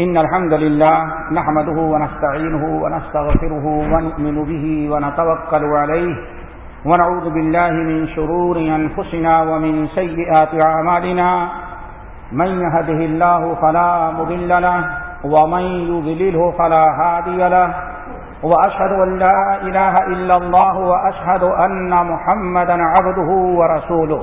إن الحمد لله نحمده ونستعينه ونستغفره ونؤمن به ونتوكل عليه ونعوذ بالله من شرور أنفسنا ومن سيئات عمالنا من يهده الله فلا مضل له ومن يضلله فلا هادي له وأشهد أن لا إله إلا الله وأشهد أن محمدا عبده ورسوله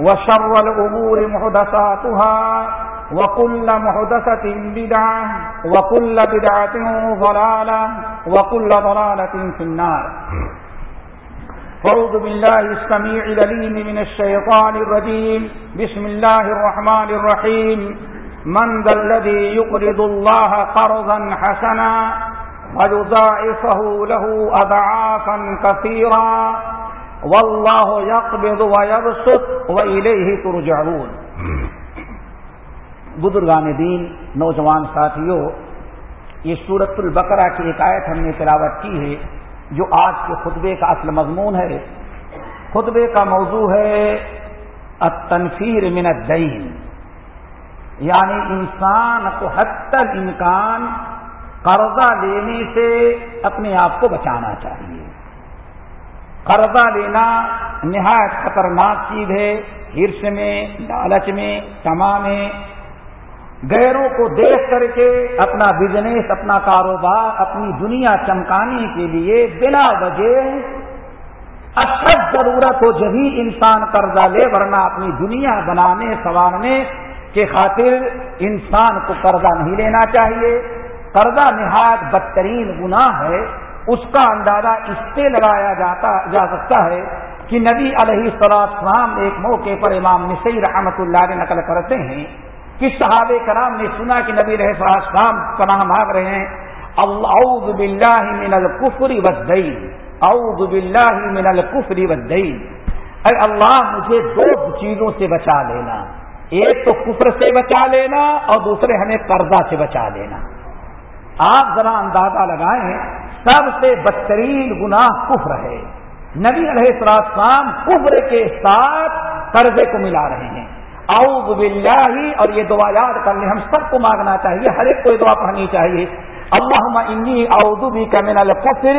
وشر الأمور محدثاتها وكل محدثة بدعة وكل بدعة ضلالة وكل ضلالة في النار. فعوذ بالله السميع لليم من الشيطان الرجيم. بسم الله الرحمن الرحيم. من ذا الذي يقرض الله قرضا حسنا ويضاعفه له أضعافا كثيرا واللہ یقبض ویبسط و الیہ ترجعون. بزرگان دین، نوجوان ساتھیوں، یہ سورت البقرہ کی ایک آیت ہم نے تلاوت کی ہے، جو آج کے خطبے کا اصل مضمون ہے۔ خطبے کا موضوع ہے التنفیر من الدین یعنی انسان کو حتی امکان قرضہ لینے سے اپنے آپ کو بچانا چاہیے۔ قرضہ لینا نہایت خطرناک چیز ہے۔ ہرس میں لالچ میں تما میں۔ غیروں کو دیکھ کر کے اپنا بزنس، اپنا کاروبار، اپنی دنیا چمکانے کے لیے بلا وجہ اچھا ضرورت ہو جبھی انسان قرضہ لے، ورنہ اپنی دنیا بنانے، سنوارنے کے خاطر انسان کو قرضہ نہیں لینا چاہیے۔ قرضہ نہایت بدترین گناہ ہے۔ اس کا اندازہ اس سے لگایا جاتا جا سکتا ہے کہ نبی علیہ السلام ایک موقع پر امام نسی رحمت اللہ نے نقل کرتے ہیں کہ صحاب کرام نے سنا کہ نبی علیہ السلام پناہ مانگ رہے ہیں، اعوذ باللہ من الکفر والدین، اعوذ باللہ من الکفر والدین۔ اے اللہ، مجھے دو چیزوں سے بچا لینا۔ ایک تو کفر سے بچا لینا اور دوسرے ہمیں قرضہ سے بچا لینا۔ آپ ذرا اندازہ لگائیں سب سے بدترین گناہ کفر ہے۔ نبی علیہ السلام کفر کے ساتھ قرضے کو ملا رہے ہیں۔ اعوذ باللہ، اور یہ دعا یاد کر لیں، ہم سب کو مانگنا چاہیے، ہر ایک کو یہ دعا پڑھنی چاہیے۔ اللہ انی اعوذ بھی کا من الکفر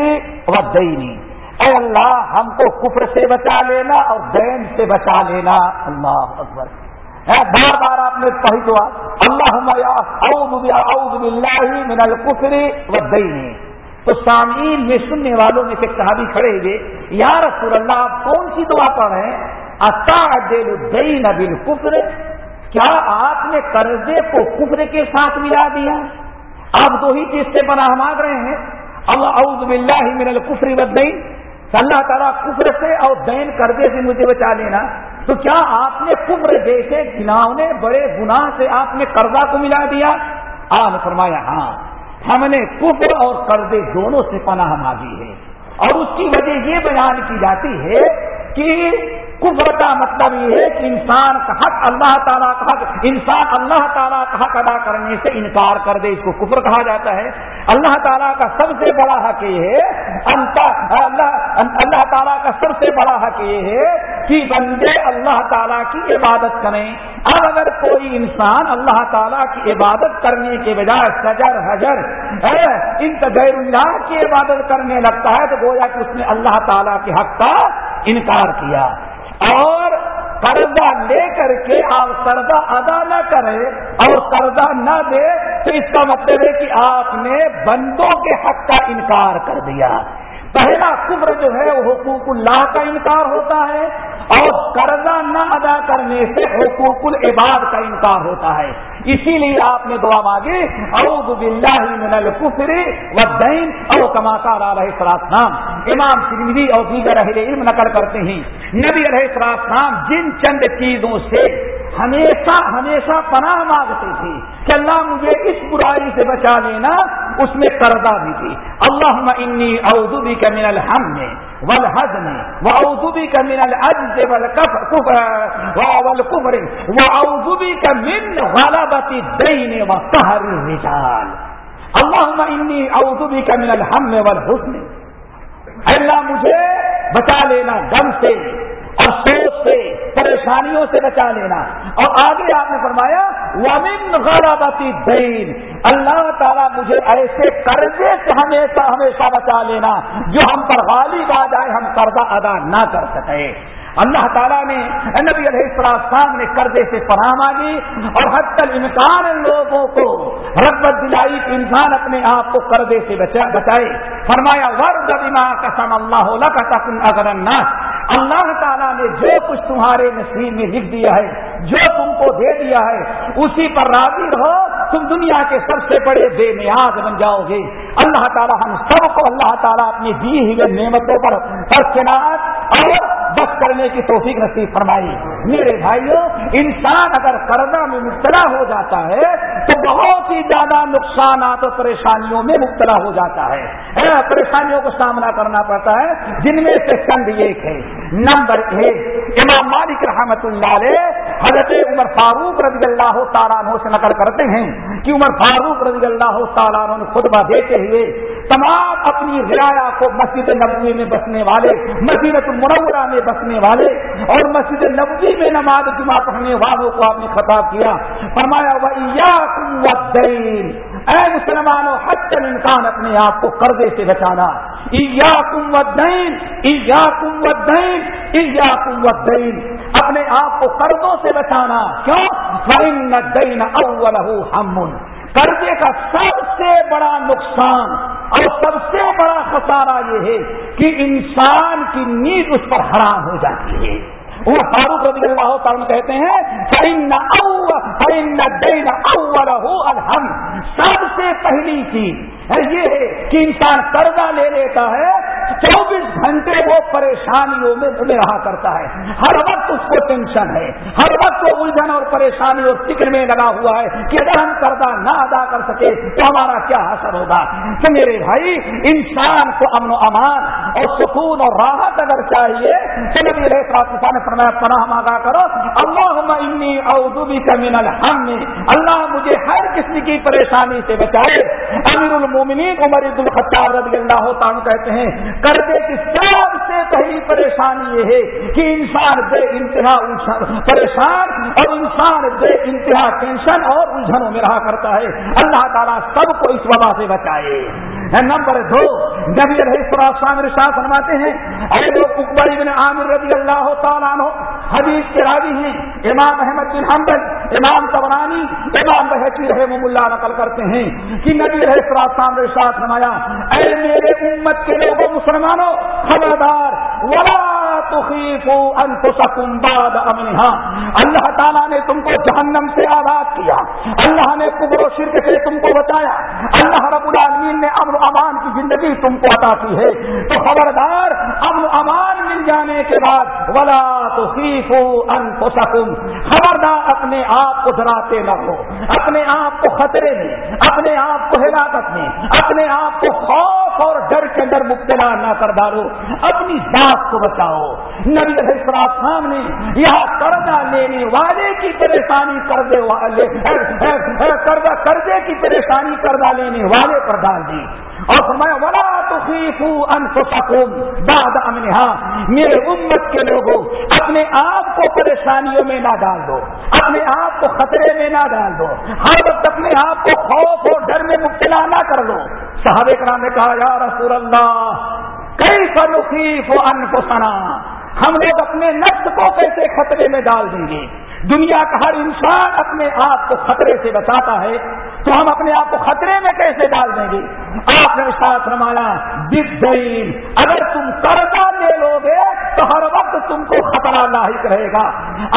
و دینی اے اللہ، ہم کو کفر سے بچا لینا اور دین سے بچا لینا۔ اللہ اکبر۔ بار بار آپ نے کہی دعا۔ اللہ اعوذ باللہ من الکفر و دینی تو سامعین میں سننے والوں میں سے صحابی کھڑے ہوئے، یا رسول اللہ، آپ کون سی دعا پڑھ رہے ہیں؟ دل بل کفر کیا آپ نے قرضے کو کفر کے ساتھ ملا دیا؟ آپ دو ہی چیز سے پناہ مانگ رہے ہیں۔ اللہ، اعوذ باللہ من الکفر والدین، اللہ تعالیٰ کفر سے اور دین قرضے سے مجھے بچا لینا۔ تو کیا آپ نے کفر جیسے گناؤنے بڑے گناہ سے آپ نے قرضہ کو ملا دیا؟ آپ نے فرمایا ہاں۔ ہم نے کفر اور قرضے دونوں سے پناہ مانگی ہے اور اس کی وجہ یہ بیان کی جاتی ہے کہ کفر کا مطلب یہ ہے کہ انسان کا حق اللہ تعالیٰ کا حق، انسان اللہ تعالیٰ کا حق ادا کرنے سے انکار کر دے، اس کو کفر کہا جاتا ہے۔ اللہ تعالیٰ کا سب سے بڑا حق یہ ہے اللہ تعالیٰ کا سب سے بڑا حق یہ ہے کہ بندے اللہ تعالیٰ کی عبادت کریں۔ اب اگر کوئی انسان اللہ تعالیٰ کی عبادت کرنے کے بجائے سجر حجر ان غیر اللہ کی عبادت کرنے لگتا ہے تو گویا کہ اس نے اللہ تعالیٰ کے حق کا انکار کیا۔ اور قرضہ لے کر کے آپ قرضہ ادا نہ کرے اور قرضہ نہ دے تو اس کا مطلب ہے کہ آپ نے بندوں کے حق کا انکار کر دیا۔ پہلا کفر جو ہے حقوق اللہ کا انکار ہوتا ہے اور قرضہ نہ ادا کرنے سے حقوق العباد کا انکار ہوتا ہے۔ اسی لیے آپ نے دعا مانگی، اعوذ باللہ من الکفر والدین او کما قال علیہ السلام امام سرمدی اور دیگر اہل علم نقل کرتے ہیں۔ نبی علیہ السلام جن چند چیزوں سے ہمیشہ ہمیشہ پناہ مانگتے تھے کہ اللہ مجھے اس برائی سے بچا لینا، اس میں قرضہ بھی تھی اللہ انی اودی کا من الحم میں ولحد میں وہ اودی کا من الجز ولقبر وہ اودی کا من غلبتی دین و قہر الرجال۔ اللہ انی اودی کا من الحم میں والحزن اللہ مجھے بچا لینا دم سے۔ اور سوچ سے پریشانیوں سے بچا لینا۔ اور آگے آپ نے فرمایا، ومن غرابتی دین اللہ تعالیٰ مجھے ایسے قرضے سے ہمیشہ ہمیشہ بچا لینا جو ہم پر غالب آ جائے، ہم قرضہ ادا نہ کر سکے۔ اللہ تعالیٰ نے نبی علیہ السلام نے قرضے سے پناہ مانگی اور حد تک امکان لوگوں کو رغبت دلائی کہ انسان اپنے آپ کو قرضے سے بچائے۔ فرمایا ورد بما قسم اللہ کا تکن اگر اللہ تعالیٰ نے جو کچھ تمہارے نصیب میں لکھ دیا ہے، جو تم کو دے دیا ہے، اسی پر راضی رہو، تم دنیا کے سب سے بڑے بے نیاز بن جاؤ گے۔ اللہ تعالیٰ ہم سب کو، اللہ تعالیٰ اپنی دی ہوئی نعمتوں پر اور بس کرنے کی توفیق نصیب فرمائی۔ میرے بھائیوں انسان اگر کرنا میں مبتلا ہو جاتا ہے، تو بہت ہی زیادہ نقصانات اور پریشانیوں میں مبتلا ہو جاتا ہے۔ پریشانیوں کو سامنا کرنا پڑتا ہے۔ جن میں سے چند ایک ہے نمبر ایک، امام مالک رحمت اللہ علیہ حضرت عمر فاروق رضی اللہ تعالیٰ عنہ سے نقل کرتے ہیں کہ عمر فاروق رضی اللہ تعالیٰ عنہ نے خطبہ دیتے ہوئے تمام اپنی رعایا کو مسجد نبوی میں بسنے والے مسجد المنورہ میں بسنے والے اور مسجد نبوی میں نماز جمعہ پڑھنے والوں کو آپ نے خطاب کیا۔ فرمایا اے مسلمانوں حد انسان اپنے آپ کو قرضے سے بچانا۔ ایا کم ودین ایا کم ودین ایا کم ودین اپنے آپ کو قرضوں سے بچانا۔ کیوں؟ دین اول ہم قرضے کا سب سے بڑا نقصان اور سب سے بڑا خسارہ یہ ہے کہ انسان کی نیند اس پر حرام ہو جاتی ہے۔ وہ فاروق رضی اللہ تعالیٰ کہتے ہیں الحم سب سے پہلی چیز یہ ہے کہ انسان قرضہ لے لیتا ہے چوبیس گھنٹے وہ پریشانیوں میں رہا کرتا ہے۔ ہر وقت اس کو ٹینشن ہے۔ ہر وقت وہ الجھن اور پریشانی اور فکر میں لگا ہوا ہے کہ اگر ہم قرضہ نہ ادا کر سکے تو ہمارا کیا اثر ہوگا؟ کہ میرے بھائی، انسان کو امن و امان اور سکون اور راحت اگر چاہیے، تو نبی نے فرمایا، پناہ مانگا کرو۔ اللہ انی اعوذ من الحم اللہ مجھے ہر قسم کی پریشانی سے بچائے۔ امیر المومنین عمر عبد الخطاب رضی اللہ تعالیٰ کہتے ہیں قرضے کی سب سے پہلی پریشانی یہ ہے کہ انسان بے انتہا پریشان اور انسان بے انتہا ٹینشن اور الجھنوں میں رہا کرتا ہے۔ اللہ تعالیٰ سب کو اس وبا سے بچائے۔ نمبر دو نبی السلام رشاہ فرماتے ہیں اے لوگ اکبر ابن عامر رضی اللہ تعالیٰ عنہ حدیث کے راوی ہیں، امام احمد بن حمد امام تبرانی امام بحثی رحم اللہ نقل کرتے ہیں۔ کہ نبی رہے سراسان رشاہ فرمایا، اے میرے امت کے لوگوں مسلمانوں، خبردار، ولا انفسکم بعد امنها اللہ تعالیٰ نے تم کو جہنم سے آزاد کیا۔ اللہ نے قبر و شرک سے تم کو بچایا۔ اللہ رب العالمین نے امن و امان کی زندگی تم کو عطا کی ہے۔ تو خبردار، امن و امان مل جانے کے بعد ولا انفسکم خبردار، اپنے آپ کو ڈراتے نہ ہو۔ اپنے آپ کو خطرے میں، اپنے آپ کو ہلاکت میں، اپنے آپ کو خوف اور ڈر کے اندر مبتلا نہ کر ڈالو۔ اپنی ذات کو بچاؤ۔ نبی السلام نے یہاں قرضہ لینے والے کی پریشانی، قرضے والے قرضہ، قرضے کی پریشانی، قرضہ لینے والے پر ڈال دی۔ اور میں ولا تو بعد امنہا میرے امت کے لوگوں، اپنے آپ کو پریشانیوں میں نہ ڈال دو۔ اپنے آپ کو خطرے میں نہ ڈال دو۔ ہر وقت اپنے آپ کو خوف اور ڈر میں مبتلا نہ کر لو صحابہ کرام نے کہا، یا رسول اللہ کئی فنخیف ان کو ہم لوگ اپنے نفس کو کیسے خطرے میں ڈال دیں گے؟ دنیا کا ہر انسان اپنے آپ کو خطرے سے بچاتا ہے، تو ہم اپنے آپ کو خطرے میں کیسے ڈال دیں گے؟ آپ نے ساتھ رمانا دین اگر تم قرضہ تو ہر وقت تم کو خطرہ لاحق رہے گا۔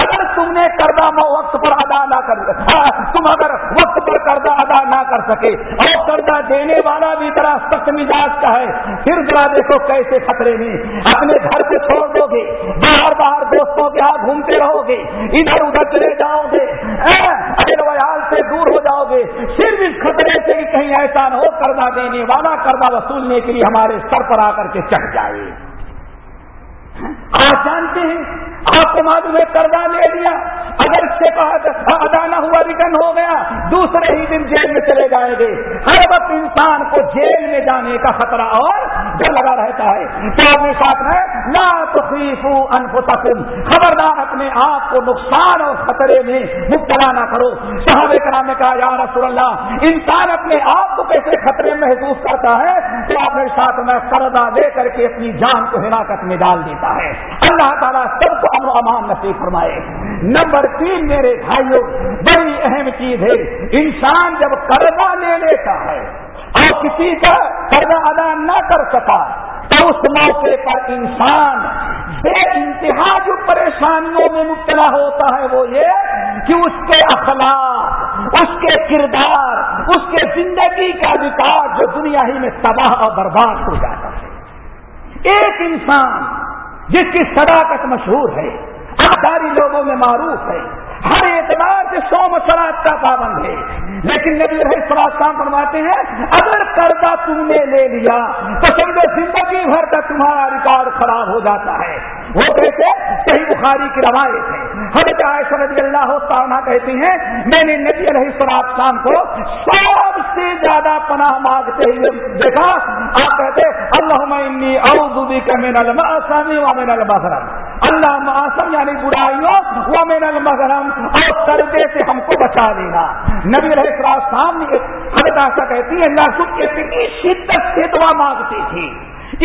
اگر تم نے قرضہ وقت پر ادا نہ کر ہاں، تم اگر وقت پر قرضہ ادا نہ کر سکے اور قرضہ دینے والا بھی ذرا سخت مزاج کا ہے، پھر ذرا دیکھو کیسے خطرے میں اپنے گھر سے چھوڑ دو گے، باہر باہر دوستوں کے ہاتھ گھومتے رہو گے، ادھر ادھر چلے جاؤ گے۔ ویال سے دور ہو جاؤ گے۔ صرف اس خطرے سے کہ کہیں ایسا نہ ہو قرضہ دینے والا قرضہ وصولنے کے لیے ہمارے سر پر آ کر کے چڑھ جائے۔ آپ جانتے ہیں، آپ کو معلوم ہے، قرضہ لے لیا۔ اگر اس کے بعد ادا نہ ہوا، ریٹرن ہو گیا، دوسرے ہی دن جیل میں چلے جائیں گے۔ ہر وقت انسان کو جیل میں جانے کا خطرہ اور جو لگا رہتا ہے۔ تو اپنے ساتھ میں نہ تخیف انفسکم۔ خبردار اپنے آپ کو نقصان اور خطرے میں مبتلا نہ کرو۔ صحاب کرام نے کہا، یا رسول اللہ، انسان اپنے آپ کو کیسے خطرے محسوس کرتا ہے؟ تو اپنے ساتھ میں قرضہ لے کر کے اپنی جان کو ہلاکت میں ڈال دیتا ہے۔ اللہ تعالیٰ سب کو امن و امان نصیب فرمائے۔ نمبر تین میرے بھائیوں، بڑی اہم چیز ہے، انسان جب قرضہ لے لیتا ہے اور کسی کا قرضہ ادا نہ کر سکا، تو اس موقع پر انسان بے انتہا جو پریشانیوں میں مبتلا ہوتا ہے وہ یہ کہ اس کے اخلاق، اس کے کردار، اس کے زندگی کا وکاس جو دنیا ہی میں تباہ اور برباد ہو جاتا ہے۔ ایک انسان جس کی صداقت مشہور ہے آداری لوگوں میں معروف ہے، ہر اعتبار سے سو مسرات کا پابند ہے۔ لیکن نبی رہے سراج کام فرماتے ہیں، اگر قرضہ تم نے لے لیا تو سمجھو زندگی بھر کا تمہارا ریکارڈ خراب ہو جاتا ہے۔ وہ کہتے صحیح بخاری کی روایت ہے۔ حضرت عائشہ رضی اللہ تعالیٰ کہتی ہیں، میں نے نبی رہی سراج کام کو سب سے زیادہ پناہ مانگتے ہوئے دیکھا، آپ کہتے اللہ ارودی کا مین الماسانی و مین المحرم اللہ معصم یعنی برائیوں و مین المحرم اور قرضے سے ہم کو بچا دے گا نبی رہے سامنے حضرت آشا کہتی ہے اللہ کو اتنی شدت سے دعا مانگتی تھی،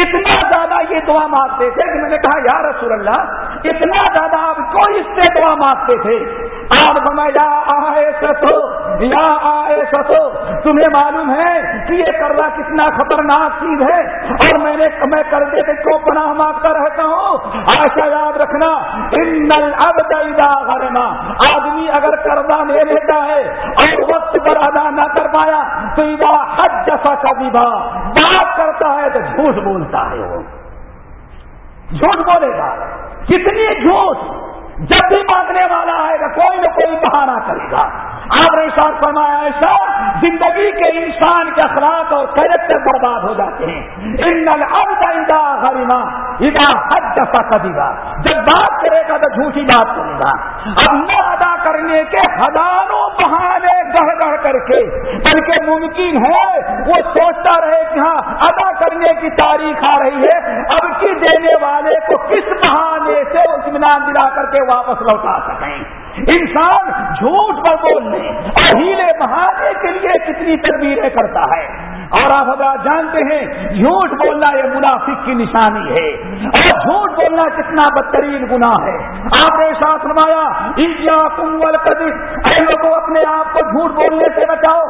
اتنا زیادہ یہ دعا مانگتے تھے کہ میں نے کہا، یا رسول اللہ اتنا زیادہ آپ کو اس سے دعا مانگتے تھے؟ آپ یا آئے سسو یا آئے سسو تمہیں معلوم ہے کہ یہ کرنا کتنا خطرناک چیز ہے؟ اور میں نے، میں کر دیتے کو پناہ مانگتا رہتا ہوں؟ آشا یاد رکھنا ان اب غرنا۔ آدمی اگر قرضہ لے لیتا ہے، اور وقت پر ادا نہ کر پایا، تو حد جیسا کا بات کرتا ہے تو جھوٹ بولتا ہے وہ۔ جھوٹ بولے گا۔ کتنی جھوٹ جب بھی مانگنے والا آئے گا، کوئی نہ کوئی بہانا کرے گا۔ آپ نے ساتھ فرمایا ایسا زندگی کے انسان کے اخلاق اور کیریکٹر برباد ہو جاتے ہیں۔ ان ادا غریما ادا حد دفاع کبھی گا جب بات کرے گا تو جھوٹی بات کرے گا۔ اب نہ ادا کرنے کے ہزاروں بہانے گڑھ گڑھ کر کے، بلکہ ممکن ہے، وہ سوچتا رہے کہ ہاں ادا کرنے کی تاریخ آ رہی ہے۔ اب دھمکی دینے والے کو کس بہانے سے اطمینان دلا کر کے واپس لوٹا سکیں؟ انسان جھوٹ پر بولنے اور ہیلے بہانے کے لیے کتنی تدبیریں کرتا ہے؟ اور آپ حضرات جانتے ہیں، جھوٹ بولنا یہ منافق کی نشانی ہے۔ اور جھوٹ بولنا کتنا بدترین گناہ ہے۔ آپ نے ساتھ نمایا انڈیا کمول کدب کو اپنے آپ کو جھوٹ بولنے سے بچاؤ۔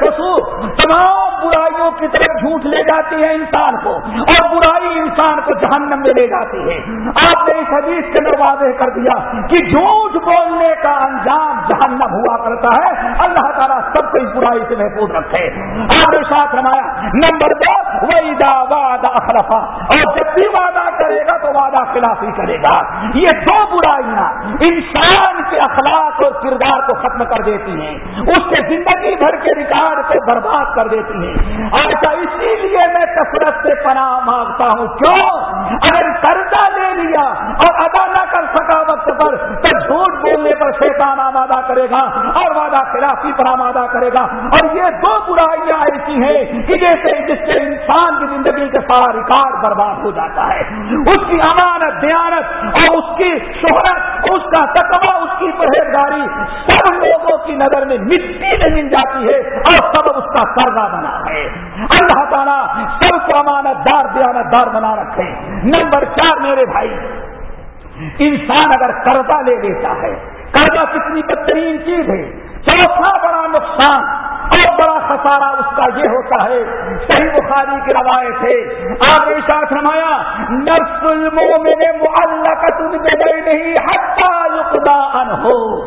خسو تمام برائیوں کی طرف جھوٹ لے جاتی ہے انسان کو، اور برائی انسان کو جہنم میں لے جاتی ہے۔ آپ نے اس حدیث کے اندر واضح کر دیا کہ جھوٹ بولنے کا انجام جہنم ہوا کرتا ہے۔ اللہ تعالیٰ سب کو برائی سے محفوظ رکھے۔ آپ نے ساتھ رمایا نمبر دو ویدا وعدہ اخلفا اور جب بھی وعدہ کرے گا تو وعدہ خلافی کرے گا۔ یہ دو برائیاں انسان کے اخلاق اور کردار کو ختم کر دیتی ہیں۔ اس کے زندگی بھر کے ریکارڈ کو برباد کر دیتی ہیں۔ ایسا اسی لیے میں کثرت سے پناہ مانگتا ہوں۔ کیوں؟ اگر قرضہ لے لیا اور ادا نہ کر سکا وقت پر تو پر شیطان آمادہ کرے گا اور وعدہ خلافی پر آمادہ کرے گا۔ اور یہ دو برائیاں ایسی ہیں کہ جیسے جس سے انسان کی زندگی کا سارا ریکارڈ برباد ہو جاتا ہے۔ اس کی امانت، دیانت اور اس کی شہرت، اس کا تقبہ اس کی پرہیزگاری سب لوگوں کی نظر میں مٹی میں مل جاتی ہے اور سب اس کا قرضہ بنا ہے۔ اللہ تعالیٰ سب کو امانت دار دیانت دار بنا رکھے۔ نمبر چار میرے بھائی انسان اگر قرضہ لے لیتا ہے، قرضہ کتنی بدترین چیز ہے۔ چوتھا بڑا نقصان اور بڑا خسارہ اس کا یہ ہوتا ہے، صحیح بخاری کی روایت ہے۔ آپ نے ساتھ رمایا نرس المومن معلقت نہیں ہٹا یقدا ان ہو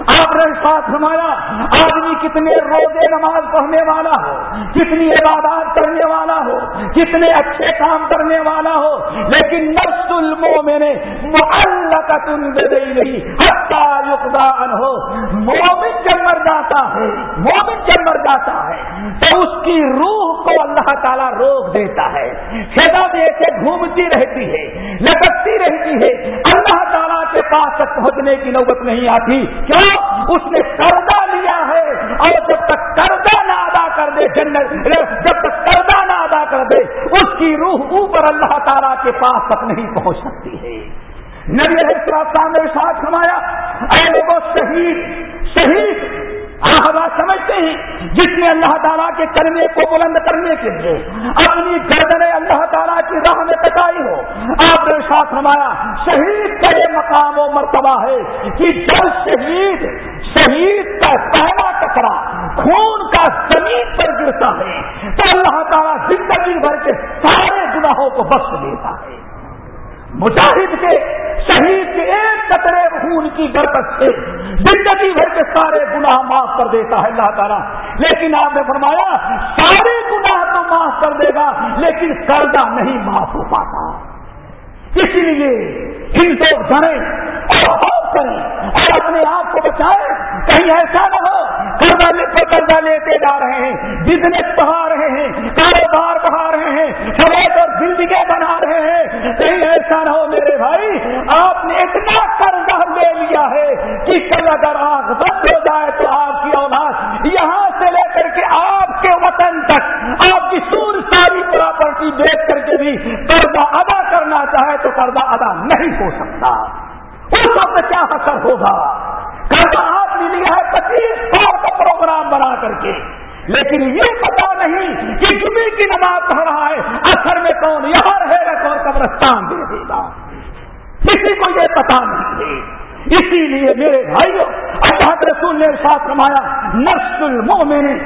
آپ نے ساتھ رمایا آدمی کتنے روزے نماز پڑھنے والا ہو، کتنی عبادات کرنے والا ہو، کتنے اچھے کام کرنے والا ہو، لیکن نفس المومن معلقت نہیں ہٹا یقدا ہو مومن جب مر جاتا ہے، مومن جب مر جاتا ہے، تو اس کی روح کو اللہ تعالیٰ روک دیتا ہے۔ سدا دے کے گھومتی رہتی ہے، لٹکتی رہتی ہے۔ اللہ تعالیٰ کے پاس تک پہنچنے کی نوبت نہیں آتی۔ کیوں اس نے قرضہ لیا ہے اور جب تک قرضہ نہ ادا کر دے جنت جب تک قرضہ نہ ادا کر دے، اس کی روح اوپر اللہ تعالیٰ کے پاس تک نہیں پہنچ سکتی ہے۔ نبی نے ساتھ سمایا اے لوگوں شہید شہید ہوا سمجھتے ہیں جس نے اللہ تعالیٰ کے کلمے کو بلند کرنے کے لیے اپنی گردن اللہ تعالیٰ کی راہ میں کٹائی ہو۔ آپ نے ساتھ ہمارا شہید کا یہ مقام و مرتبہ ہے کہ جب شہید شہید کا پہلا کچرا خون کا زمین پر گرتا ہے، تو اللہ تعالیٰ زندگی بھر کے سارے گناہوں کو بخش دیتا ہے۔ مجاہد کے شہید قطرے خون کی برکت سے زندگی بھر کے سارے گناہ معاف کر دیتا ہے اللہ تعالیٰ۔ لیکن آپ نے فرمایا، سارے گناہ تو معاف کر دے گا، لیکن قرضہ نہیں معاف ہو پاتا۔ اس لیے ان کو ڈریں اور خوف کریں اور اپنے آپ کو بچائیں کہیں ایسا نہ ہو قرضہ لے کر قرضہ لیتے جا رہے ہیں بزنس بڑھا رہے ہیں، کاروبار بڑھا رہے ہیں سمیت اور زندگی بنا رہے ہیں۔ کہیں ایسا نہ ہو میرے بھائی، آپ نے اتنا قرضہ لے لیا ہے کہ کل اگر آگ بند ہو جائے تو آپ کی اولاد یہاں سے لے کر کے آپ کے وطن تک، آپ کی سور ساری پراپرٹی بیچ کر کے بھی قرضہ ادا کرنا چاہے تو قرضہ ادا نہیں ہو سکتا۔ اس وقت کیا اثر ہوگا؟ قرضہ آپ نے ہے پچیس سال کا پروگرام بنا کر کے۔ لیکن یہ پتا نہیں کہ جمعے کی نماز پڑھ رہا ہے اثر میں کون یہاں رہے گا، کون قبرستان دے دے گا۔ کسی کو یہ پتا نہیں۔ ہے اسی لیے میرے بھائیوں، اللہ رسول نے ساتھ کمایا نسل المومن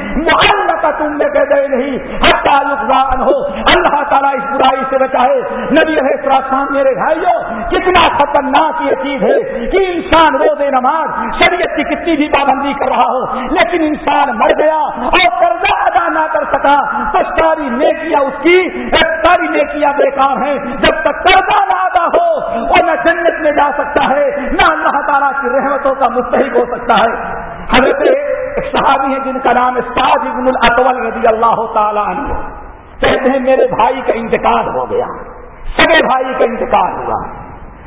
کا تم نے کہہ دے نہیں ہٹا نقصان ہو۔ اللہ تعالیٰ اس برائی سے بچائے۔ نبی ہے پراستان میرے بھائیوں کتنا خطرناک یہ چیز ہے کہ انسان رو دے نماز شریعت کی کتنی بھی پابندی کر رہا ہو، لیکن انسان مر گیا اور قرضہ ادا نہ کر سکا۔ تو ساری نیکیاں اس کی ساری نیکیاں بیکار ہیں۔ جب تک قرضہ نہ ادا ہو، وہ نہ جنت میں جا سکتا ہے، نہ اللہ تعالیٰ کی رحمتوں کا مستحق ہو سکتا ہے۔ حضرت ایک صحابی ہے جن کا نام ساج ابن الاطول رضی اللہ تعالیٰ عنہ۔ کہتے ہیں میرے بھائی کا انتقال ہو گیا۔ سگے بھائی کا انتقال ہوا۔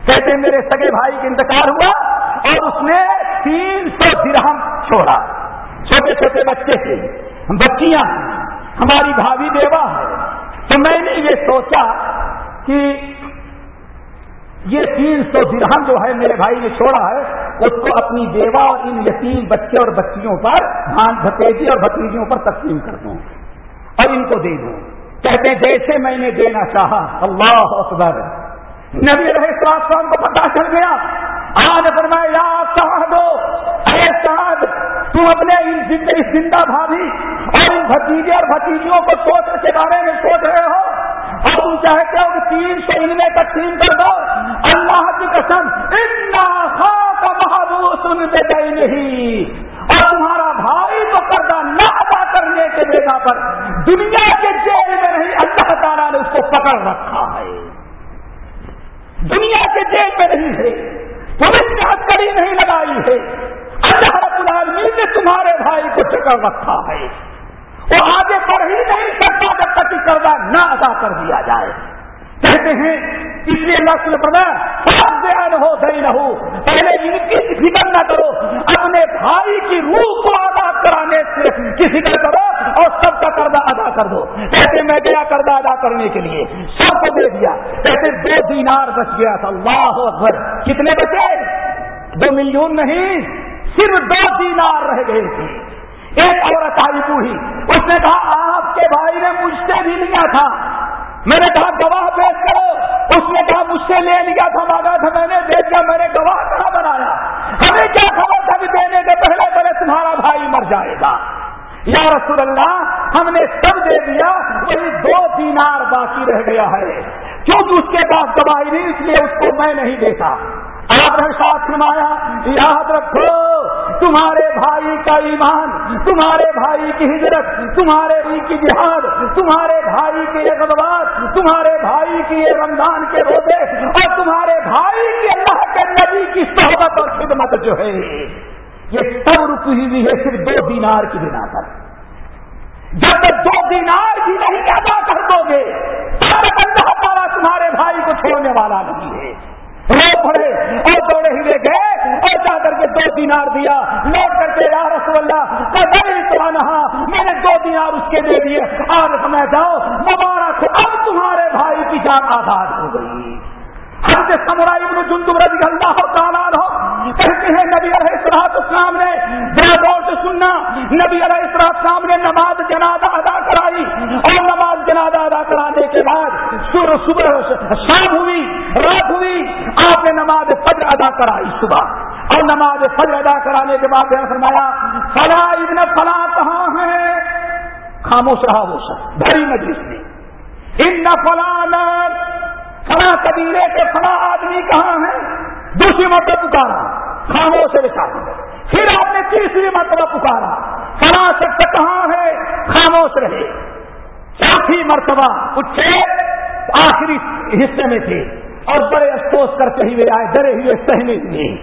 کہتے ہیں میرے سگے بھائی کا انتقال ہوا اور اس نے تین سو درہم چھوڑا۔ چھوٹے چھوٹے بچے تھے بچیاں ہماری بھابھی بیوہ ہے۔ تو میں نے یہ سوچا کہ یہ تین سو درہم جو ہے میرے بھائی نے چھوڑا ہے، اس کو اپنی بیوہ اور ان یتیم بچے اور بچیوں پر ہاں بھتیجی اور بھتیجیوں پر تقسیم کر دوں اور ان کو دے دوں۔ کہتے ہیں، جیسے میں نے دینا چاہا، اللہ اکبر۔ نبی رہے سلام کو پتا چل گیا۔ آج پر میں یاد دو ارے سعد تم اپنے ان زندہ بھابھی اور ان بھتیجے اور بھتیجیوں کو سوچ کے بارے میں سوچ رہے ہو۔ اور تم چاہتے ہو کہ تین سو ان میں تقسیم کر دو۔ اللہ کی قسم اتنا محبوس ان میں گئی نہیں اور تمہارا بھائی تو قرضہ نہ ادا کرنے کے جگہ پر دنیا کے جیل میں نہیں، اللہ تعالیٰ نے اس کو پکڑ رکھا ہے۔ دنیا کے جیل میں نہیں ہے۔ پولیس نے ہتکڑی نہیں لگائی ہے۔ اللہ رب العالمین نے تمہارے بھائی کو پکڑ رکھا ہے۔ وہ آگے بڑھ ہی نہیں سکتا جب تک کہ نہ ادا کر دیا جائے۔ کہتے ہیں، اس لیے اللہ سے پڑا نہ ہو دئی نہ ہو۔ پہلے ان کی فکر نہ کرو۔ اپنے بھائی کی روح کو آزاد کرانے سے کی فکر کرو اور سب کا قرضہ ادا کر دو۔ کہتے میں گیا قرضہ ادا کرنے کے لیے۔ سب کو دے دیا۔ کہتے دو دینار بچ گیا تھا۔ اللہ اکبر۔ کتنے بچے؟ دو ملین نہیں۔ صرف دو دینار رہ گئے تھے۔ ایک عورت آئی بوڑھی۔ اس نے کہا، آپ کے بھائی نے مجھ سے بھی لیا تھا۔ میں نے کہا، گواہ پیش کرو۔ اس نے کہا، مجھ سے لے لیا تھا، مانگا تھا، میں نے دے دیا، میں نے گواہ کہاں بنایا۔ ہمیں کیا خبر تھا کہ دینے کے پہلے پہلے تمہارا بھائی مر جائے گا؟ یا رسول اللہ، ہم نے سب دے دیا وہی دو دینار باقی رہ گیا ہے۔ کیونکہ اس کے پاس گواہی نہیں، اس لیے اس کو میں نہیں دیتا۔ آپ نے ساتھ سنایا یاد رکھو، تمہارے بھائی کا ایمان، تمہارے بھائی کی ہجرت، تمہارے بھائی کی جہاد، تمہارے بھائی کے اقدار تمہارے بھائی کی یہ رمضان کے روزے اور تمہارے بھائی کی اللہ کے نبی کی صحبت اور خدمت جو ہے، یہ سب رکی ہوئی ہے صرف دو دینار کی بنا پر۔ جب تک دو دینار بھی نہیں ادا کر دو گے، تب تک اللہ تعالیٰ تمہارے بھائی کو چھوڑنے والا نہیں ہے۔ رو پڑے، اور دوڑے ہوئے گئے، اور جا کر کے دو دینار دیا۔ لوٹ کر کے، یا رسول اللہ کدی تو میں نے دو دینار اس کے دے دیے۔ آج سمے جاؤ مبارک اب تمہارے بھائی کی جان آزاد ہو گئی۔ ہم سے سمرائی ابن جندب رضی اللہ تعالیٰ ہو کہتے ہیں، نبی علیہ السلاط اسلام نے ذرا دور سے سننا۔ نبی علیہ السلاط اسلام نے نماز جنازہ ادا کرائی اور نماز جنازہ ادا کرانے کے بعد سر صبح شام ہوئی، رات ہوئی، آپ نے نماز فجر ادا کرائی صبح۔ اور نماز فجر ادا کرانے کے بعد فرمایا، فلا ابن فلا کہاں ہے؟ خاموش رہا وہ سب بڑی مجلس میں۔ ان فلاں فلاں قبیلے کے فلاں آدمی کہاں ہیں؟ دوسری مرتبہ پکارا۔ خاموش لکھا پھر آپ نے تیسری مرتبہ پکارا۔ فلاں شخص کہاں ہے؟ خاموش رہے۔ چوتھی مرتبہ پوچھے آخری حصے میں تھے اور بڑے افسوس کرتے ہوئے آئے، ڈرے ہوئے سہنے ہوئے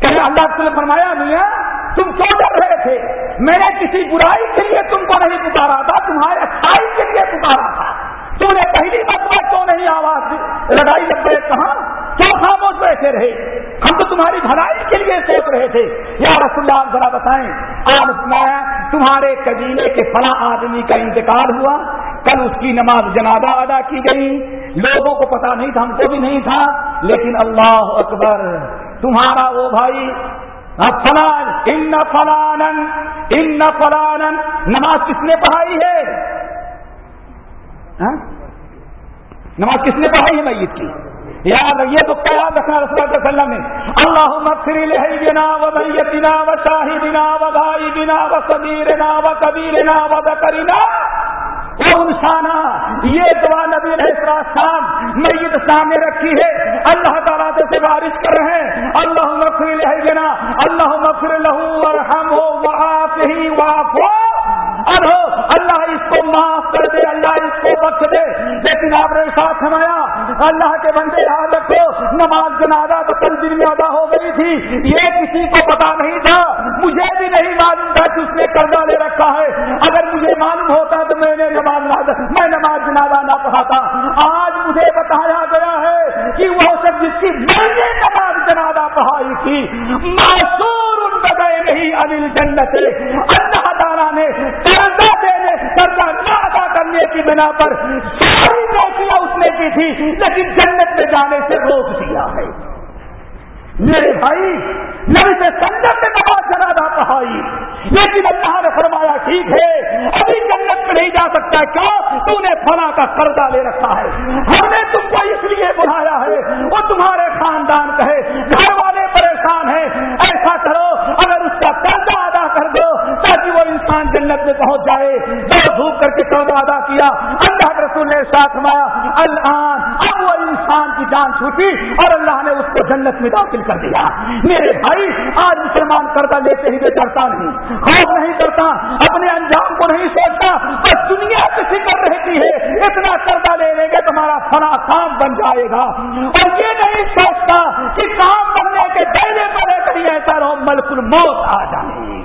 کہ اللہ نے فرمایا، میاں، تم کیوں ڈر رہے تھے۔ میں نے کسی برائی کے لیے تم کو نہیں پکارا تھا، تمہارے اچھائی کے لیے پکارا تھا۔ تم نے پہلی مرتبہ کیوں نہیں آواز دی؟ لڑائی جب گئے کہاں؟ کیوں خاموش بیٹھے رہے۔ ہم تو تمہاری بھلائی کے لیے سوچ رہے تھے۔ یا رسول اللہ ذرا بتائیں، آج میں تمہارے قبیلے کے فلاں آدمی کا انتقال ہوا۔ کل اس کی نماز جنازہ ادا کی گئی۔ لوگوں کو پتا نہیں تھا، ہم کو بھی نہیں تھا، لیکن اللہ اکبر، تمہارا وہ بھائی فلان، ان فلان ان فلان نماز کس نے پڑھائی ہے؟ ہاں؟ نماز کس نے پڑھائی ہے میت کی؟ یاد یہ تو قیام رکھنا رسول اللہ وسلم نے۔ اللہ مغفر لحینا و میتنا و شاہدنا و غائبنا و صدیرنا و کبیرنا و ذکرنا۔ انسانا، یہ دعا نبی السلام میت سامنے رکھی ہے۔ اللہ تعالیٰ سے سفارش کر رہے ہیں۔ اللہ مغفر لحینا اللہ مغفر لہو ورحم ہو واف ہی واف ہو اللہ اس کو معاف کر دے، اللہ اس کو بخش دے۔ لیکن آپ نے ساتھ ہمایا اللہ کے بندے یاد رکھو، نماز جنازہ تو کل دن میں ادا ہو گئی تھی۔ یہ کسی کو پتا نہیں تھا، مجھے بھی نہیں معلوم تھا کہ اس نے قرضہ لے رکھا ہے۔ اگر مجھے معلوم ہوتا تو میں نے نماز میں نماز جنازہ نہ پڑھاتا۔ آج مجھے بتایا گیا ہے کہ وہ سب جس کی میں نے نماز جنازہ پڑھائی تھی معصور ان بغیر نہیں، انل جنت اللہ تعالیٰ نے قرضہ دینے قرضہ نہ ادا کرنے کی بنا پر ساری نوکریاں اس نے کی تھی، لیکن جنت میں جانے سے روک دیا ہے۔ میرے بھائی، نبی سے سنگت میں نماز جنازہ پڑھائی۔ لیکن اللہ نے فرمایا، ٹھیک ہے، ابھی جنت میں نہیں جا سکتا کیوں تو نے فنا کا قرضہ لے رکھا ہے۔ ہم نے تم کو اس لیے بلایا ہے، وہ تمہارے خاندان کہے گھر والے پریشان ہیں۔ ایسا کرو، اگر اس کا قرضہ ادا کر دو، تاکہ وہ انسان جنت میں پہنچ جائے۔ بہت دھوپ کر کے قرضہ ادا کیا۔ اللہ رسول نے ساتھ مایا الان جان چھوٹی اور اللہ نے اس کو جنت میں داخل کر دیا۔ میرے بھائی، آج مسلمان قرضہ لیتے ہی ڈرتا نہیں۔ خوف نہیں کرتا، اپنے انجام کو نہیں سوچتا، بس دنیا کی فکر رہتی ہے۔ اتنا قرضہ لے لیں گے تمہارا فنا کام بن جائے گا۔ اور یہ نہیں سوچتا کہ کام بننے کے دہنے پر کبھی ایسا رہو، ملک الموت آ جائے۔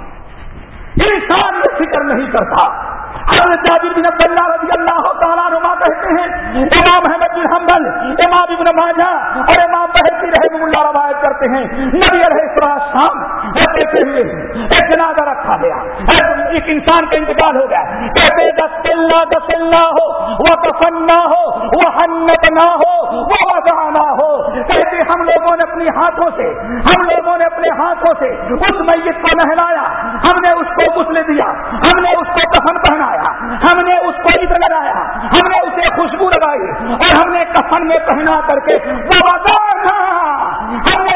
انسان یہ فکر نہیں کرتا۔ حضرت جابر بن عبداللہ رضی اللہ تعالیٰ نما کہتے ہیں، امام احمد بن حنبل، امام ابن ماجہ اور امام بہتی رحم اللہ روایت کرتے ہیں۔ نبی علیہ السلام کہتے ہوئے ایک جنازہ رکھا گیا ایک انسان کا انتقال ہو گیا۔ کہتے دس اللہ دس اللہ ہو وہ کفن ہو وہ ہنت نہ ہو وہ وضع نہ ہو۔ کہتے ہم لوگوں نے اپنی ہاتھوں سے، ہم لوگوں نے اپنے ہاتھوں سے اس میت کو نہلایا ہم نے اس کو غسل دیا، ہم نے اس کو کفن پہنا ہم نے اس کو عید لگایا۔ ہم نے اسے خوشبو لگائی اور ہم نے کفن میں پہنا کر کے وہ ہم نے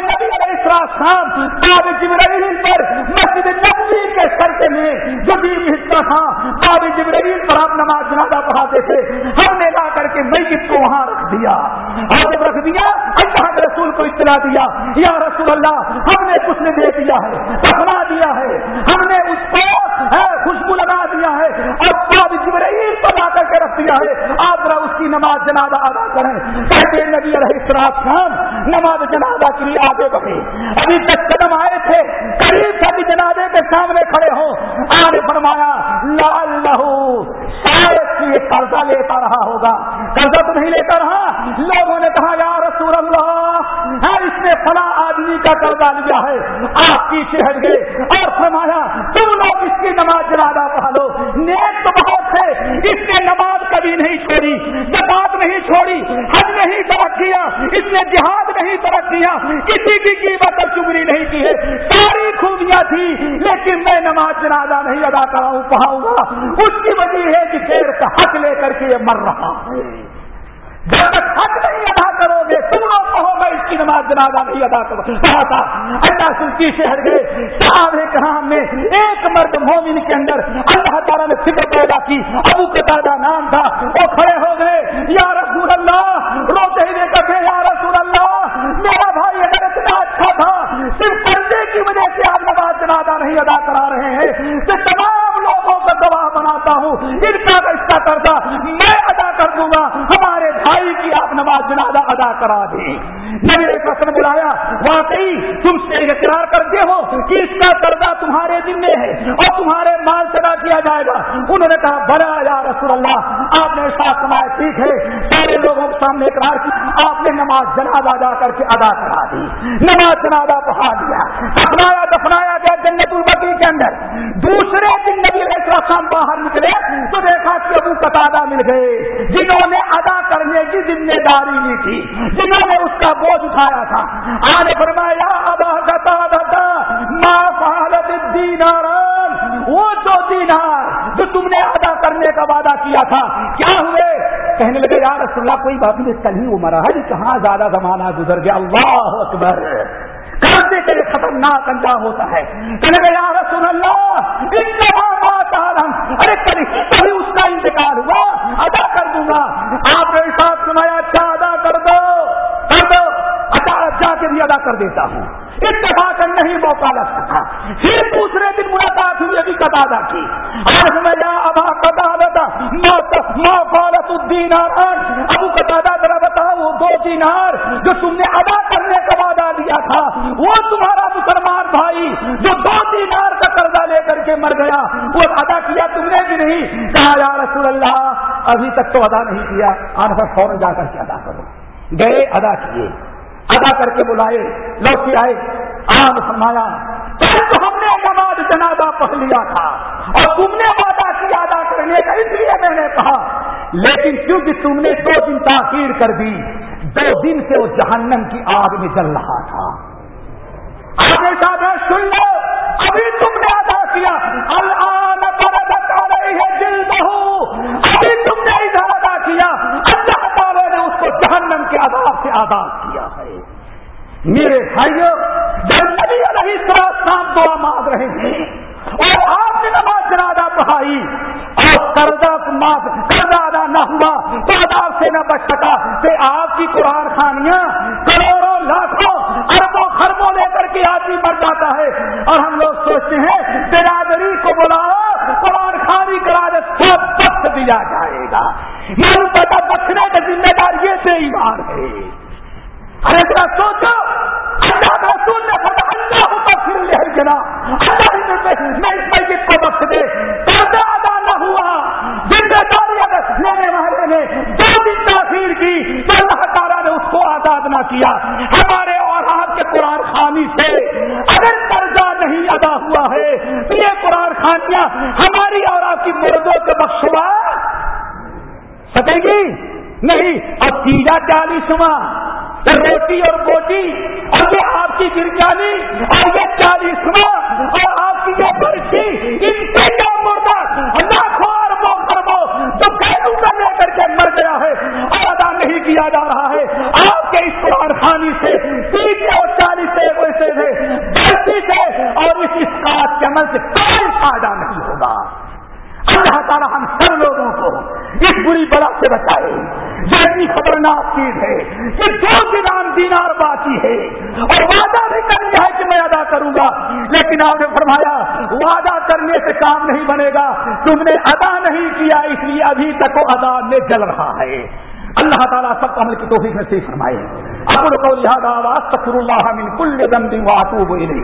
شام باب جبرائیل پر مسجد نبوی کے سرکے میں جو بھی حصہ تھا۔ باب جبرائیل پر آپ نماز جنازہ پڑھاتے تھے۔ ہم نے لا کر کے میت کو وہاں رکھ دیا۔ اور جب رکھ دیا، اللہ کے رسول کو اطلاع دیا۔ یا رسول اللہ، ہم نے کچھ نے دے دیا ہے، پکڑا دیا ہے۔ ہم نے اس کو خوشبو لگا دیا ہے۔ اور باب جبرائیل پر لا کر کے رکھ دیا ہے۔ آپ ذرا اس کی نماز جنازہ ادا کریں۔ کہتے نبی علیہ السلام خان نماز جنازہ کے لیے آگے بڑھے ابھی تک قدم آئے تھے، قریب سے بھی جنازے کے سامنے کھڑے ہو آنے فرمایا لال لہو شاید یہ قرضہ لیتا رہا ہوگا۔ قرضہ تو نہیں لیتا رہا، لوگوں نے کہا، یا رسول اللہ ہاں اس نے فلاں آدمی کا قرضہ لیا ہے۔ آپ پیچھے ہٹ گئے اور فرمایا، تم لوگ اس کی نماز جنازہ پڑھا لو۔ نیک تو بہت ہے اس نے نماز کبھی نہیں چھوڑی، زکات نہیں چھوڑی، حج نہیں ترک کیا، اس نے جہاد نہیں ترک کیا، کسی کی قیمت چگری نہیں کی ہے۔ ساری خوبیاں تھی لیکن میں نماز جنازہ نہیں ادا کراؤں، پڑھاؤں گا۔ اس کی وجہ ہے کہ دیر کا حق لے کر کے یہ مر رہا ہے۔ جب تک حق نہیں ادا کرو گے، تم لوگ کہو میں اس کی نماز جنازہ نہیں ادا کروں تھا، اللہ سلطی سے ہٹ گئے صاحب کرام میں ایک مرد مومن کے اندر اللہ تعالیٰ نے فکر پیدا کی ابو کا دادا نام تھا وہ کھڑے ہو گئے یا رسول اللہ روتے ہی دیکھتے تھے یا رسول اللہ میرا بھائی اگر اتنا اچھا تھا صرف قرضے کی وجہ سے آپ نماز جنازہ نہیں ادا کرا رہے ہیں کہ تمام لوگوں کا گواہ بناتا ہوں ان کا اس کا قرضہ میں ادا کر دوں گا ہمارے بھائی بھائی کی آپ نماز جنازہ ادا کرا دیں۔ نبی نے بلایا، واقعی تم سے اقرار کرتے ہو کہ اس کا قرضہ تمہارے ذمے ہے اور تمہارے مال سے ادا کیا جائے گا۔ انہوں نے کہا بڑا یا رسول اللہ، آپ نے ساتھ ٹھیک ہے۔ سارے لوگوں کے سامنے اقرار کی، آپ نے نماز جنازہ جا کر کے ادا کرا دی۔ نماز جنازہ پڑھا دیا۔ دفنایا دفنایا گیا جنت البقی کے اندر۔ دوسرے دن نبی السلام باہر نکلے تو دیکھا کہ ابو قطادہ مل گئے۔ جنہوں نے ادا کرنے کی ذمہ داری لی تھی، جنہوں نے اس کا بوجھ اٹھایا تھا۔ آنے فرمایا ابا دتا دتا ماں فالت دیناران وہ دو دینار جو تم نے ادا کرنے کا وعدہ کیا تھا، کیا ہوئے؟ کہنے لگے یار رسول اللہ، کوئی بات نہیں کل ہی وہ مرا ہے۔ کہاں زیادہ زمانہ گزر گیا؟ اللہ اکبر! کرتے کے خطرناک انجام ہوتا ہے۔ کہنے لگے، یا رسول اللہ ارے کبھی کبھی اس کا انتقال ہوا؟ ادا کر دوں گا۔ آپ نے ساتھ سنایا اچھا ادا کر دو کر دو۔ اچھا جا کے بھی ادا کر دیتا ہوں۔ اتفاق نہیں موقع لگ سکا۔ پھر دوسرے دن قطع کی۔ آج میں ابا قطع دیتا ماں فالت ابو قطع ذرا بتاؤ، وہ دو دینار جو تم نے ادا کرنے کا وعدہ دیا تھا، وہ تمہارا مسلمان بھائی جو دو دینار کا قرضہ لے کر کے مر گیا، وہ ادا کیا تم نے بھی نہیں؟ کہا، یا رسول اللہ، ابھی تک تو ادا نہیں کیا آج پر فوراً جا کر کے ادا کرو۔ گئے، ادا کیے۔ ادا کر کے بلائے لوٹ کے آئے آم فرمایا تو ہم نے نماز جنازہ پڑھ لیا تھا اور تم نے وعدہ کیا ادا کرنے کا، اس لیے میں نے کہا، لیکن کیونکہ تم نے دو دن تاخیر کر دی، دو دن سے وہ جہنم کی آگ میں جل رہا تھا۔ آگے ساتھ سن لو، ابھی تم نے ادا کیا۔ رہی ہے دل بہو ابھی تم نے ادھر ادا کیا۔ اللہ تعالیٰ نے اس کو جہنم کے آداب سے آزاد کیا۔ میرے بھائیوں نبی علیہ السلام دعا مانگ رہے ہیں۔ اور آپ نے نماز جنازہ پڑھائی۔ اور قرضہ معاف، قرضہ ادا نہ ہوا تو آداب سے نہ بچ سکا کہ آپ کی قرآن خانیاں کروڑوں، لاکھوں، اربوں، خربوں لے کر کے آدمی بڑھ جاتا ہے۔ اور ہم لوگ سوچتے ہیں، برادری کو بلاؤ، قرآن خانی کرا دے سب بخش دیا جائے گا۔ یعنی معلوم پتا بخشنے کا ذمہ دار یہ سے ایمان ہے۔ ارے ذرا سوچو۔ اللہ رسول نے پتا اللہ کو بخش لے جنا۔ اللہ میں اس مسجد کو بخش دے۔ پیدا ادا نہ ہوا۔ ذمہ داری اگر میرے والے نے دو دن تاخیر کی۔ تو اللہ تعالیٰ نے اس کو آزاد نہ کیا۔ ہمارے اور آپ کے قرآن خانی سے اگر قرضہ نہیں ادا ہوا ہے تو یہ قرآن خانیاں ہماری اور آپ کی مردوں کو بخشوا سکے گی؟ نہیں، اب تیجا چالیسواں؟ روٹی اور بوٹی اور یہ آپ کی گرجانی اور یہ چالیس چالیسواں اور آپ کی یہ برسی ان سے کیا مردہ، لاکھوں اربوں خربوں تو پہلو کا لے کر کے مر گیا ہے اور ادا نہیں کیا جا رہا ہے۔ آپ کے اس قرآن خانی سے تیسے اور چالیس ویسے سے برسی سے اور اس کا کے سے کوئی فائدہ نہیں ہوگا۔ اللہ تعالیٰ ہم سب لوگوں کو اس بری بلا سے بچائے، یہ اتنی خطرناک چیز ہے کہ دو دنام دینار باقی ہے۔ اور وعدہ بھی کر دیا ہے کہ میں ادا کروں گا۔ لیکن آپ نے فرمایا، وعدہ کرنے سے کام نہیں بنے گا۔ تم نے ادا نہیں کیا، اس لیے ابھی تک وہ ادا میں جل رہا ہے۔ اللہ تعالیٰ سب عمل کی توفیق میں سے فرمائے۔ ابو کو لہٰذا سکر اللہ من کل دم دن واتو بولی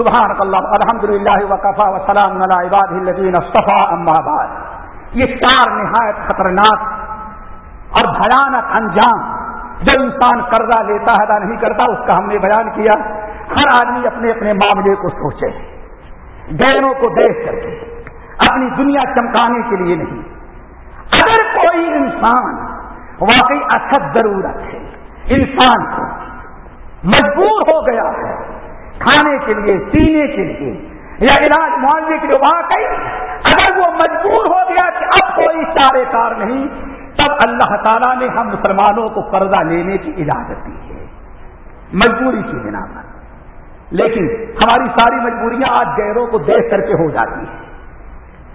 سبحان اللہ الحمد للہ وقفا وسلام عباد الدین صفا بعد. یہ چار نہایت خطرناک اور بھیانک انجام جو انسان قرضہ لیتا ہے، ادا نہیں کرتا، اس کا ہم نے بیان کیا۔ ہر آدمی اپنے اپنے معاملے کو سوچے گہروں کو دیکھ کر کے، اپنی دنیا چمکانے کے لیے نہیں۔ اگر کوئی انسان واقعی اچھا ضرورت ہے، انسان کو مجبور ہو گیا ہے کھانے کے لیے، پینے کے لیے، یا علاج معالجے کے لیے واقعی اگر وہ مجبور ہو گیا کہ اب کوئی چارے کار نہیں، تب اللہ تعالیٰ نے ہم مسلمانوں کو قرضہ لینے کی اجازت دی ہے۔ مجبوری کی بنا پر۔ لیکن ہماری ساری مجبوریاں آج گہروں کو دیکھ کر کے ہو جاتی ہیں۔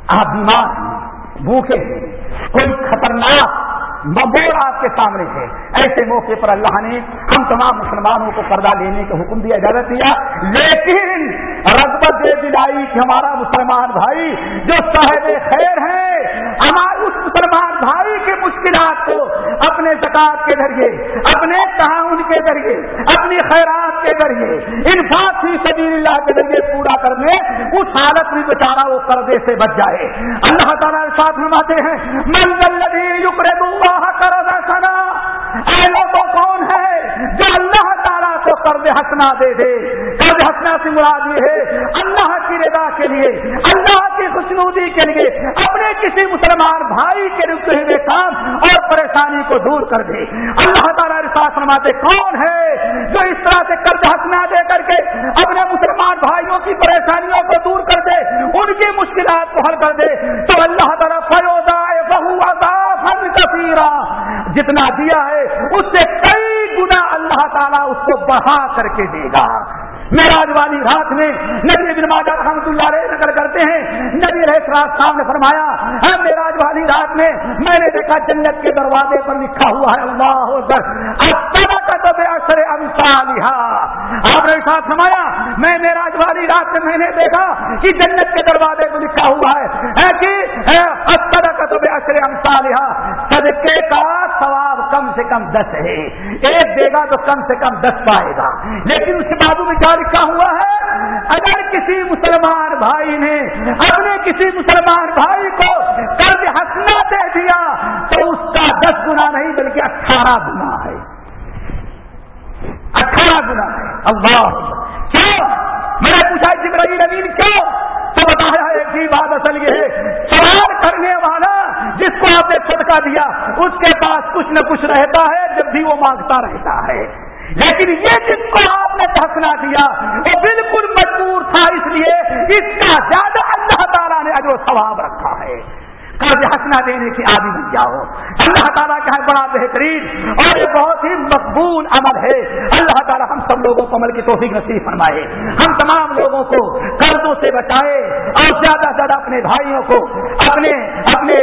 آپ بیمار ہیں، بھوکے ہیں، کوئی خطرناک مبور آپ کے سامنے ہے۔ ایسے موقع پر اللہ نے ہم تمام مسلمانوں کو قرضہ لینے کا حکم دیا، اجازت دیا۔ لیکن رغبت دے دلائی کہ ہمارا مسلمان بھائی جو صاحب خیر ہے، ہمارے اس مسلمان بھائی کی مشکلات کو اپنے زکات کے ذریعے، اپنے تعاون کے ذریعے، اپنی خیرات کے ذریعے، انفاق فی سبیل اللہ کے ذریعے پورا کرنے، اس حالت میں بچارا وہ قرضے سے بچ جائے۔ اللہ تعالیٰ ساتھ نماتے ہیں منگل ہنسنا دے دے۔ قرض ہنسنا سے مراد یہ ہے، اللہ کی رضا کے لیے، اللہ کی خوشنودی کے لیے اپنے کسی مسلمان بھائی کے رکے ہوئے کام اور پریشانی کو دور کر دے۔ اللہ تعالیٰ رساس فرماتے، کون ہے جو اس طرح سے قرض ہنسنا دے کر کے اپنے مسلمان بھائیوں کی پریشانیوں کو دور کر دے، ان کی مشکلات کو حل کر دے؟ تو اللہ تعالیٰ فیوزہ بہو کثیرہ جتنا دیا ہے، اس سے کئی گنا تعالیٰ اس کو بڑھا کر کے دے گا۔ میراج والی رات میں نبی بن ماجا رحمت اللہ علیہ نقل کرتے ہیں۔ نبی رحت صاحب نے فرمایا ہاں میراج والی رات میں میں نے دیکھا جنت کے دروازے پر لکھا ہوا ہے اللہ کا تو آپ نے ساتھ فرمایا، میں میراج والی رات میں میں نے دیکھا کہ جنت کے دروازے کو لکھا ہوا ہے۔ کہ کا جی, تو بے اثر صدقے سے کم دس ہے۔ ایک دے گا تو کم سے کم دس پائے گا۔ لیکن اس کے بابو میں کیا لکھا ہوا ہے، اگر کسی مسلمان بھائی نے اپنے کسی مسلمان بھائی کو قرض ہنسنا دے دیا، تو اس کا دس گنا نہیں، بلکہ اٹھارہ گنا ہے۔ اٹھارہ گنا ہے۔ اللہ۔ کیوں؟ میں نے پوچھا جبرائیل امین، کیوں؟ تو بتایا ایک ہی بات اصل یہ ہے، سوال کرنے والا جس کو آپ نے صدقہ دیا، اس کے پاس کچھ نہ کچھ رہتا ہے، جب بھی وہ مانگتا رہتا ہے۔ لیکن یہ جس کو آپ نے پھنسنا دیا، وہ بالکل مجبور تھا اس لیے، اس کا زیادہ اللہ تعالیٰ نے اجو ثواب رکھا ہے۔ قرض ہنسنا دینے کی عادی بن جاؤ۔ اللہ تعالیٰ کا ہے بڑا بہترین اور یہ بہت ہی مقبول عمل ہے۔ اللہ تعالیٰ ہم سب لوگوں کو عمل کی توفیق نصیب فرمائے۔ ہم تمام لوگوں کو قرضوں سے بچائے اور زیادہ سے زیادہ اپنے بھائیوں کو اپنے اپنے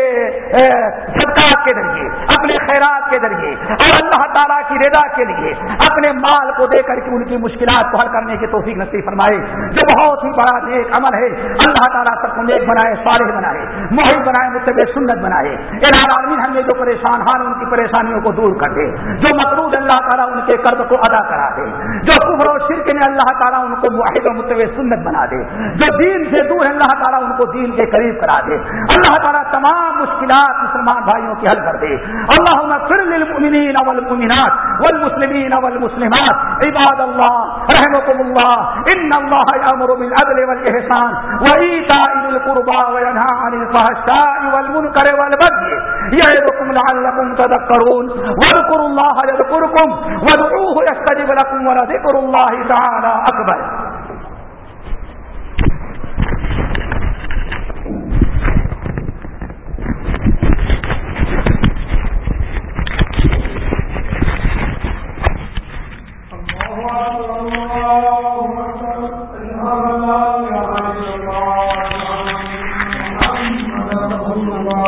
صدقات کے ذریعے، اپنے خیرات کے ذریعے اور اللہ تعالیٰ کی رضا کے لیے اپنے مال کو دے کر کے ان کی مشکلات کو حل کرنے کی توفیق نصیب فرمائے۔ جو بہت ہی بڑا نیک عمل ہے۔ اللہ تعالیٰ سب کو نیک بنائے، صالح بنائے، محب بنائے۔ مرتب سنت بنائے۔ عالمین ہم نے جو پریشان ہاں ان کی پریشانیوں کو دور کر دے، جو مقروض اللہ تعالیٰ ان کے قرض کو ادا کرا دے، جو کفر و شرک میں اللہ تعالیٰ ان کو معاہد و متو سنت بنا دے، جو دین سے دور ہے اللہ تعالیٰ ان کو دین کے قریب کرا دے۔ اللہ تعالیٰ تمام مشکلات مسلمان بھائیوں کی حل کر دے۔ اللہ پھر للمؤمنین والمؤمنات والمسلمین والمسلمات، عباد اللہ رحمكم الله ان الله يأمر بالعدل والإحسان وإيتاء ذي القربى وينهى عن الفحشاء والمنکر والبغی. یعظکم لعلكم تذكرون واذكروا الله يذكركم وادعوه یستجب لکم ولذکر اللہ تعالی أكبر اللہ اللہ